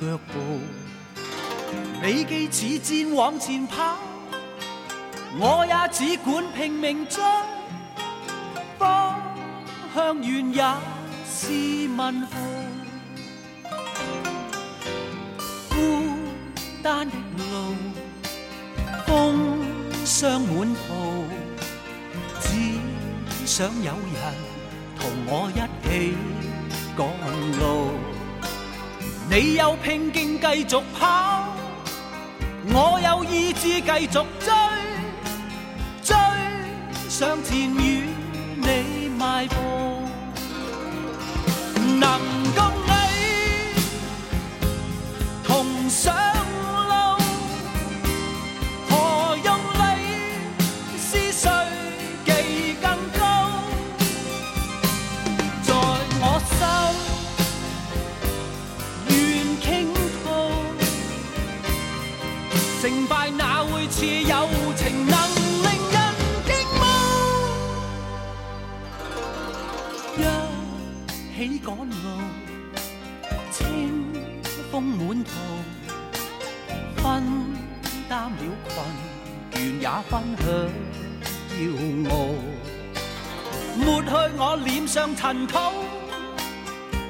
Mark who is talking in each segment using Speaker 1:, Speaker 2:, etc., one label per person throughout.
Speaker 1: 脚步，你既似
Speaker 2: 箭往前跑，我也只管拼命追。方向远也是问号，孤单的路，风霜满途，只想有人同我一起赶路。你有拼劲继续跑，我有意志继续追，追上前与你迈步，能共你同上。起赶路，清风满途，分担了困倦也分享骄傲。抹去我脸上尘土，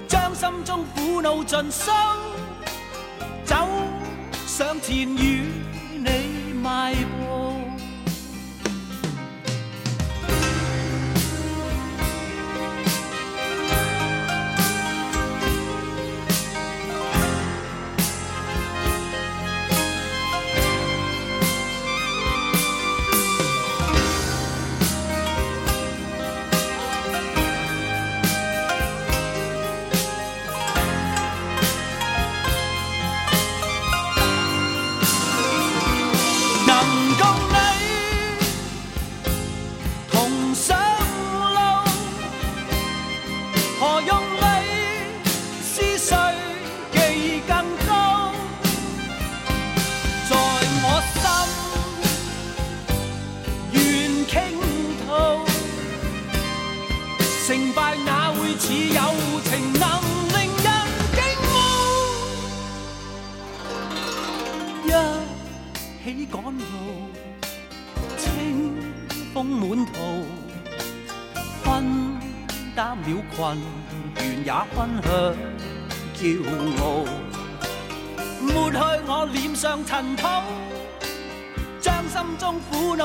Speaker 2: 将心中苦恼尽收，走上前与你迈步。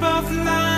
Speaker 3: above line.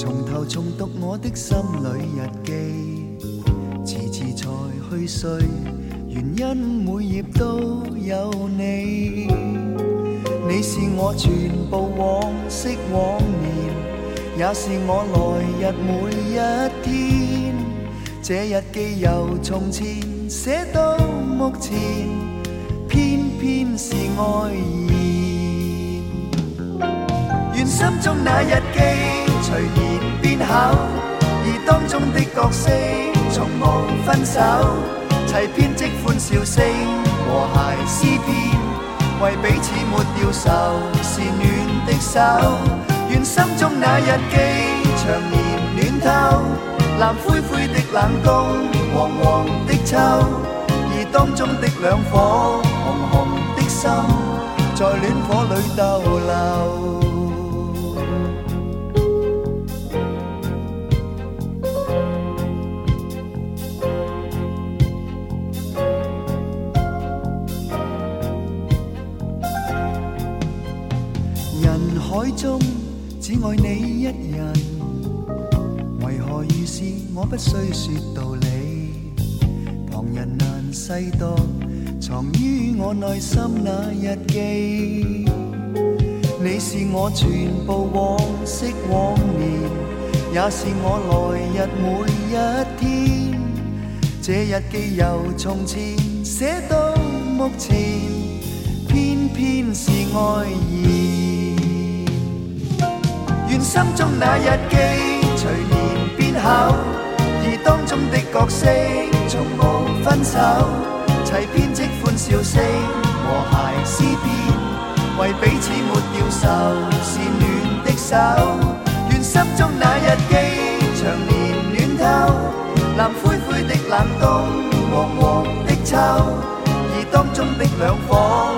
Speaker 3: 重头重读我的心里日记，迟迟才去睡，原因每页都有你。你是我全部往昔往年，也是我来日每一天。这日记由从前写到目前，偏偏是爱言。愿心中那日记，随。口，而当中的角色从无分手，齐编织欢笑声和谐诗篇，为彼此抹掉愁，是暖的手。愿心中那日记长年暖透，蓝灰灰的冷冬，黄黄的秋，而当中的两颗红红的心，在暖火里逗留。海中只爱你一人，为何遇事我不需说道理，旁人难细读藏于我内心那日记。你是我全部往昔往年，也是我来日每一天。这日记由从前写到目前，偏偏是爱意。心中那日记，随年变厚，而当中的角色从无分手。齐编织欢笑声，和谐思篇，为彼此抹掉愁，是暖的手。愿心中那日记长年暖透，蓝灰灰的冷冬，黄黄的秋，而当中的两方。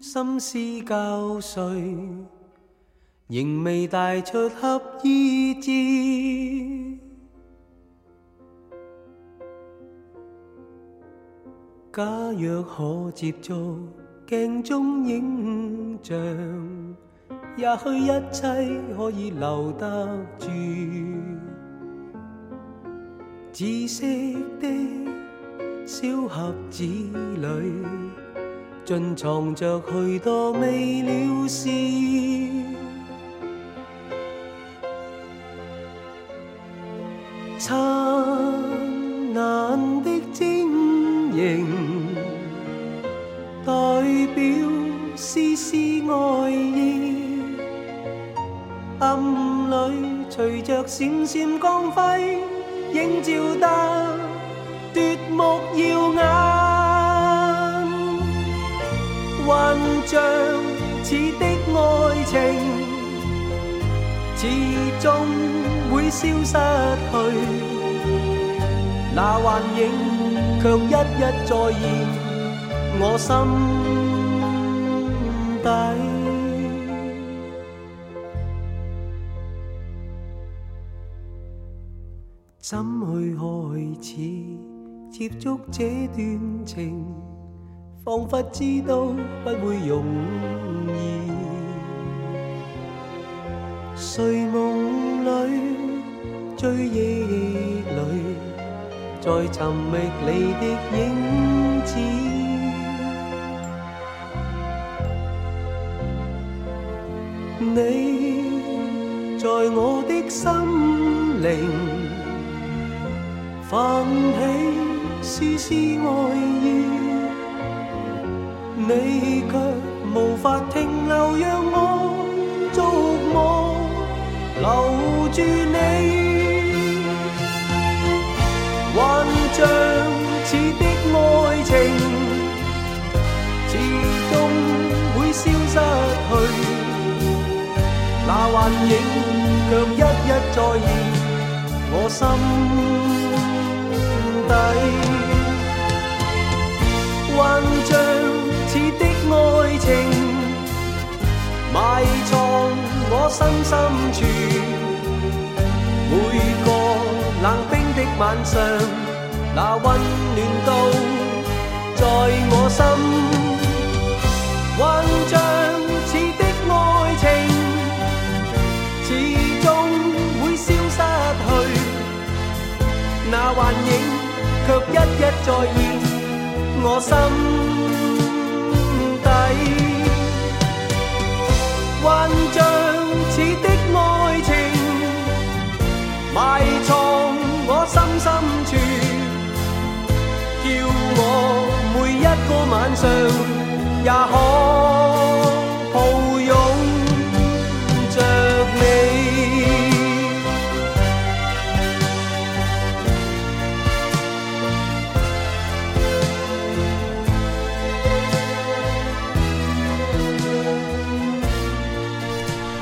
Speaker 3: 心
Speaker 1: 思
Speaker 2: 交瘁，仍未带出合意字。假若可接触镜中影像，也许一切可以留得住，紫色的小盒子里。尽藏着许多未了事，灿烂的晶莹代表丝丝爱意，暗里随着闪闪光辉映照得夺目耀眼。幻象似的爱情，始终会消失去，那幻影却一一再现我心底。怎去开始接触这段情？仿佛知道不会容易，睡梦里、追忆里，在寻觅你的影子。你在我的心灵泛起丝丝爱意。你却无法停留，让我捉摸留住你。幻象似的爱情，始终会消失去。那幻影却一一再现我心底，幻象。似的爱情，埋藏我心深处。每个冷冰的晚上，那温暖都在我心。幻象似的爱情，始终会消失去。那幻影却一一再现我心。幻象似的爱情，埋藏我心深处，叫我每一个晚上也可。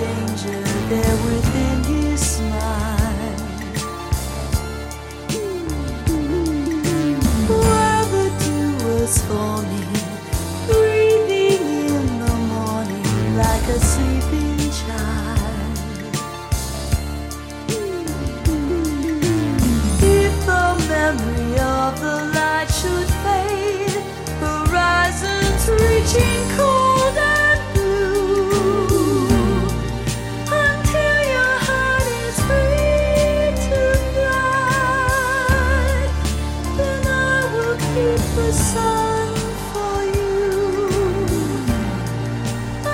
Speaker 4: danger there
Speaker 1: with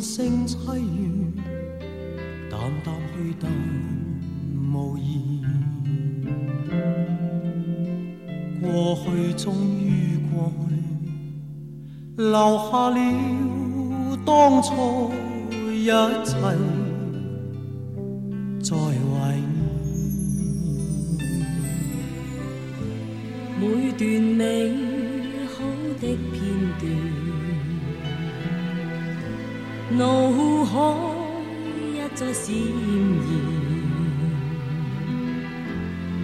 Speaker 1: 声凄怨，淡淡去淡无言。过去终于过，留下了当初一切，在怀念。
Speaker 4: 每段美好的片段。脑海一再闪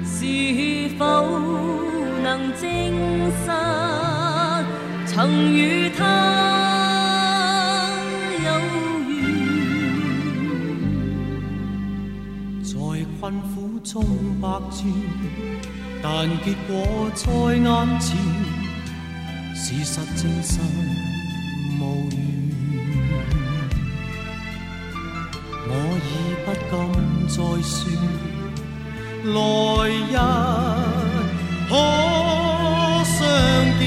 Speaker 4: 现，是否能证实曾与他有缘？
Speaker 1: 在困苦
Speaker 2: 中百转，但结果在眼前，事实证实无怨。我已不敢再说，来日可相见？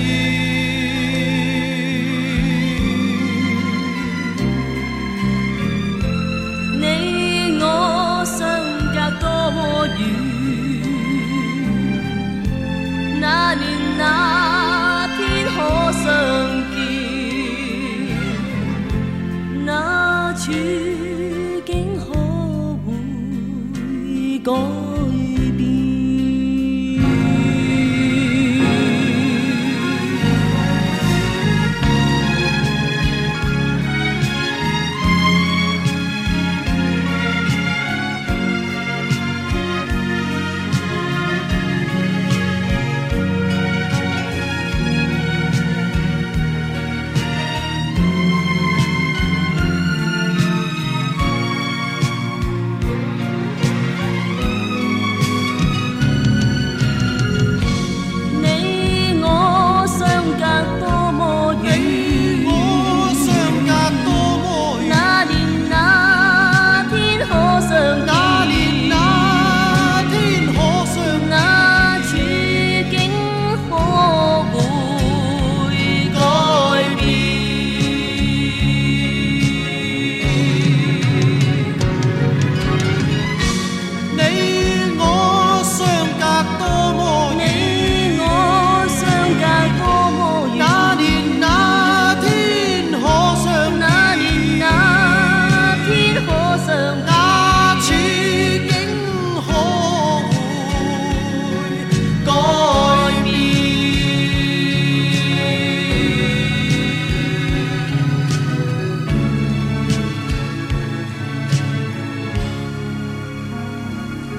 Speaker 1: 你我相隔多远？那年那。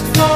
Speaker 1: just know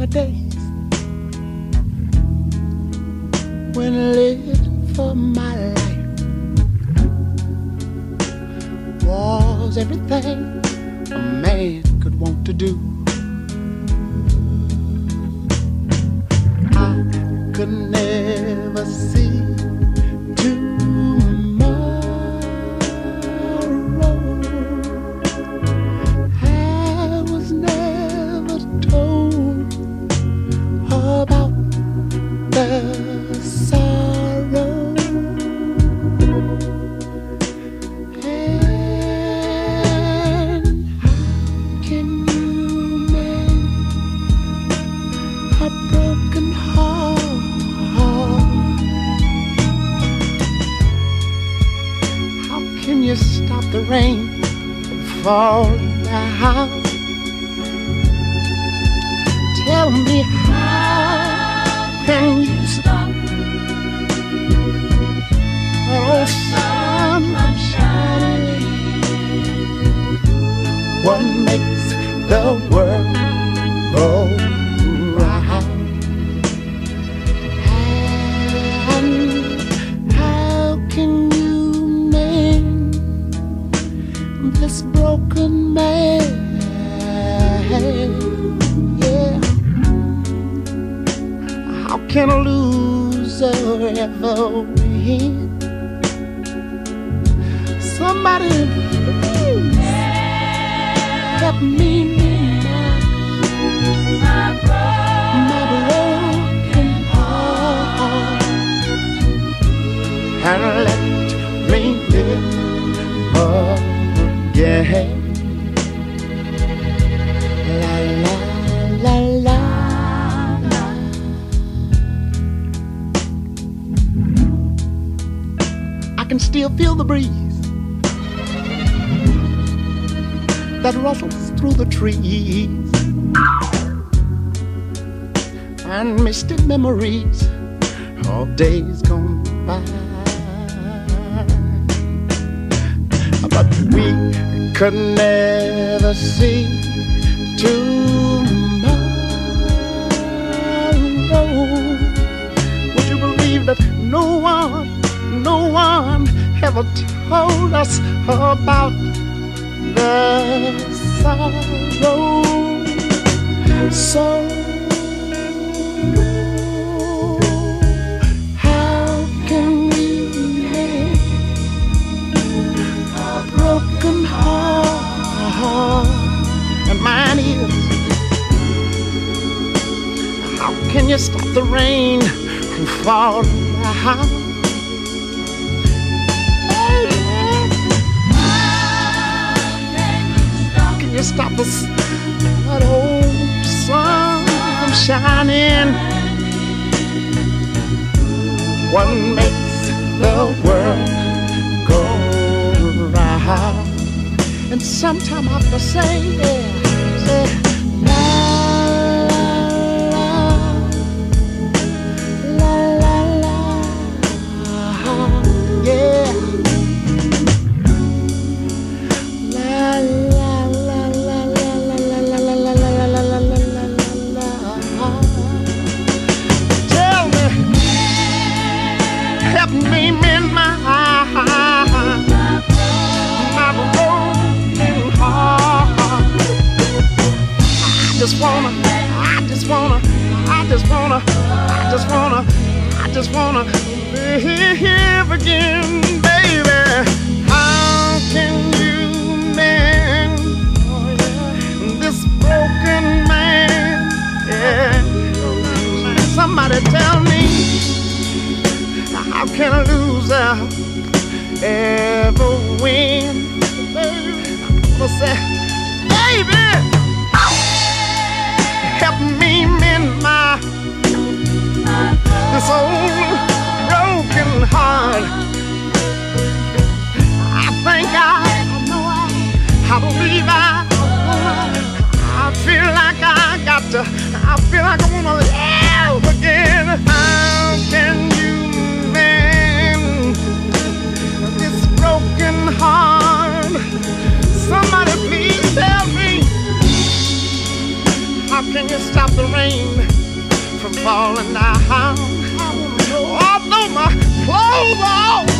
Speaker 5: My days when I lived for my life was everything a man could want to do. I could never see. rain falling down. Tell me how can you stop? Oh, sun I'm shining. What makes the world? can a loser ever win. Somebody please help me mend my broken heart and let me live again. still feel the breeze that rustles through the trees and misty memories of days gone by. But we could never see tomorrow. Would you believe that no one, no one? never told us about the sorrow. So how can we mend a broken heart? And mine is. How can you stop the rain from falling? to stop us. But old sun shining, what makes the world go round? And sometime I have to say, yeah. just wanna live again, baby. How can you mend this broken man? Yeah. Somebody tell me, how can a loser ever win? I'm say, baby, help me mend my this old believe I, I feel like I got to, I feel like I wanna live again. How can you mend this broken heart? Somebody please tell me, how can you stop the rain from falling down? Although my clothes are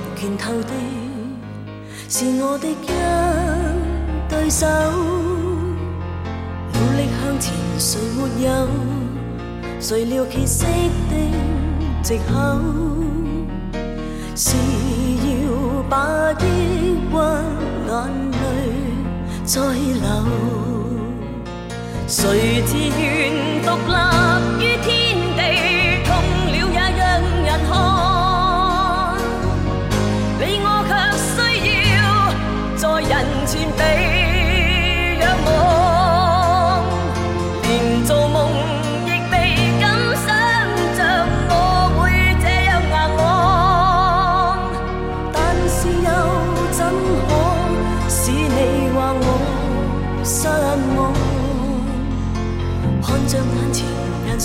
Speaker 4: 拳头的，是我的一对手。努力向前，谁没有？谁料歇色的借口，是要把抑郁眼泪再流。谁自愿独立于？天？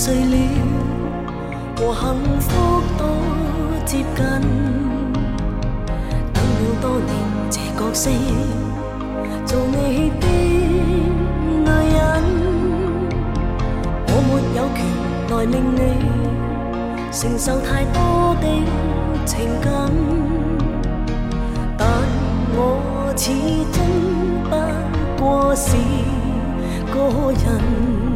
Speaker 4: 碎了，和幸福多接近。等了多年，这角色做你的女人，我没有权来令你承受太多的情感。但我始终不过是个人。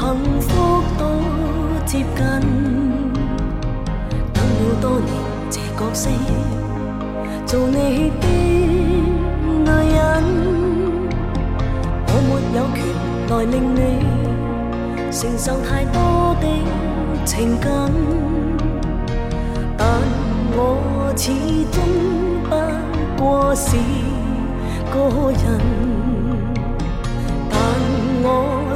Speaker 4: 幸福多接近，等了多年这角色，做你的女人，我没有权来令你承受太多的情感，但我始终不过是
Speaker 1: 个人。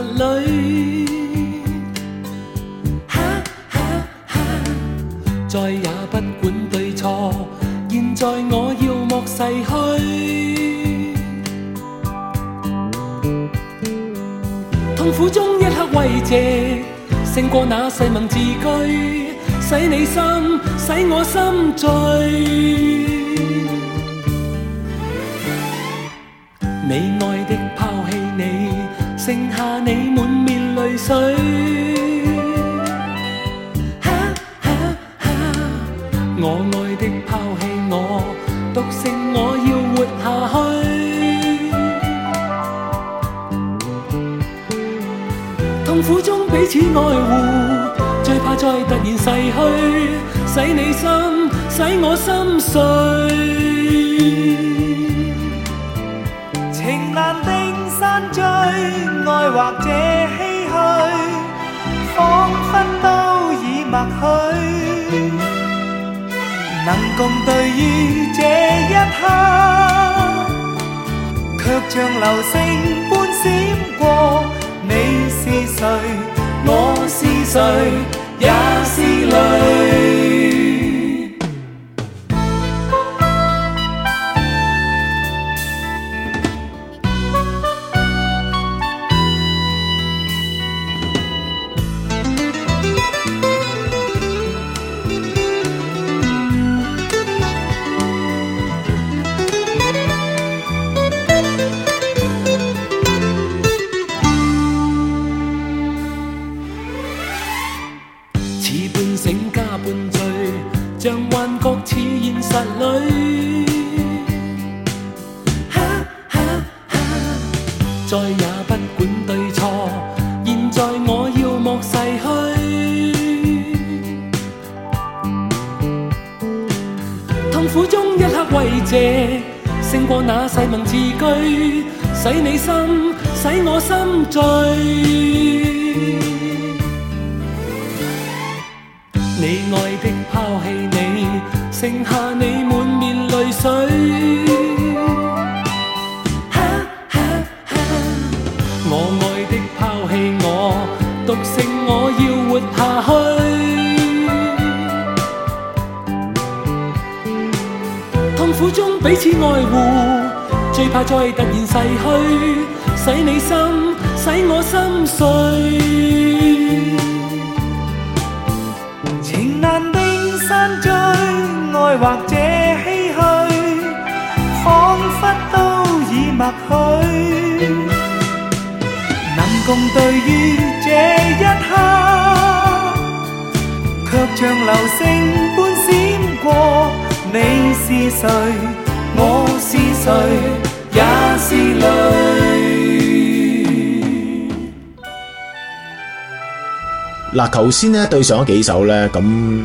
Speaker 1: 里，再
Speaker 6: 也不管对错，现在我要莫逝去。痛苦中一刻慰藉，胜过那誓盟字句，使你心，使我心醉。你爱的。剩下你满面泪水，我爱的抛弃我，独剩我要活下去。痛苦中彼此爱护，最怕再突然逝去，使你心，使我心碎。
Speaker 7: 山追爱或者唏嘘，仿佛都已默许。能共对於这一刻，却像流星般闪过。你是谁？我是谁？也是泪。或者唏嘘，仿佛都已默许。能共对于这一刻，却像流星般闪过。你是谁？我是谁？也是泪。
Speaker 1: 嗱，头先咧对上咗几首咧，咁。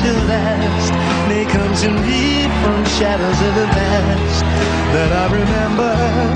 Speaker 8: to last may come to me from shadows of the past that I remember.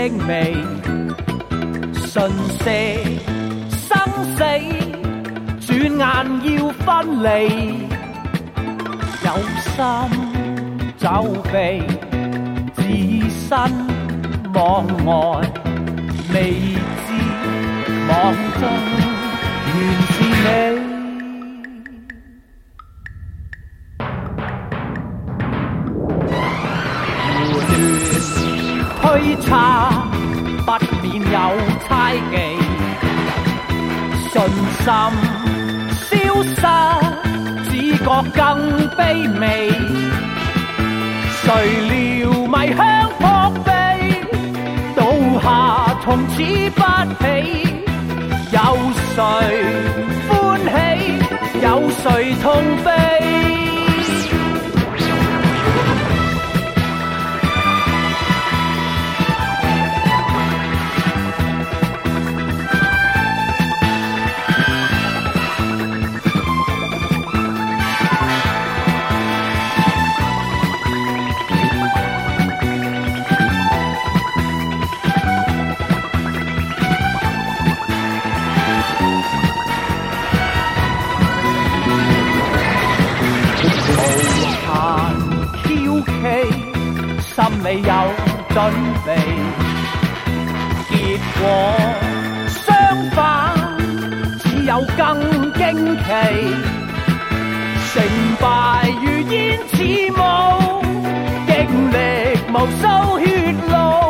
Speaker 1: 气味、讯息、生死，转眼要分离。有心走避，置身网外，未知网中，原是你。心消失，只觉更卑微。谁料迷香扑鼻，倒下从此不起。有谁欢喜？有谁痛悲？未有准备，结果相反，只有更惊奇。成败如烟似雾，经历无数血路。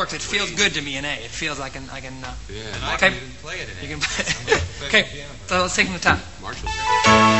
Speaker 9: works. It feels good to me in A. It feels I can I can. Uh,
Speaker 10: yeah.
Speaker 9: And I okay.
Speaker 10: can play it in A.
Speaker 9: You can play. okay. So let's take from the top.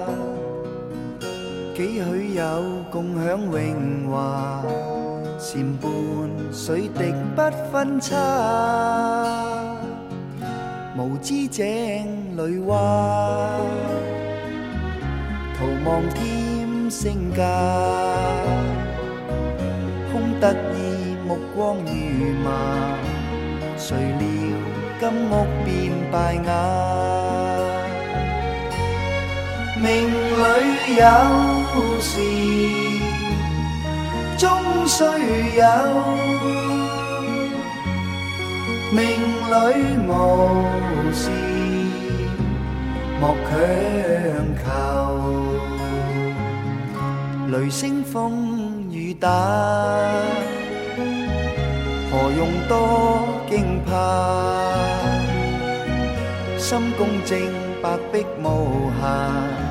Speaker 1: 几许有
Speaker 3: 共享荣华，蝉伴水滴不分差。无知井里蛙，徒望添声价，空得意目光如麻。谁料金屋变败瓦？命里有事终须有，命里无事莫强求。雷声风雨打，何用多惊怕？心公正，白璧无瑕。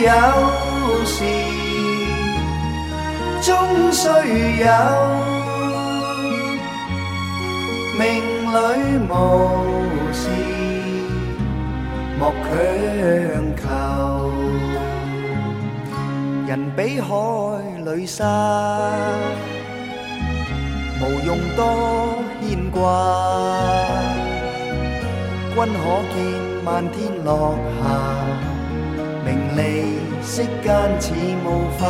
Speaker 3: 有时，终须有，命里无事莫强求。人比海里沙，无用多牵挂。君可见漫天落霞？名利色间似雾化，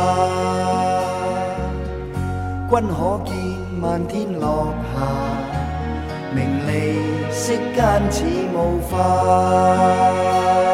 Speaker 3: 君可见漫天落霞。名利色间似雾化。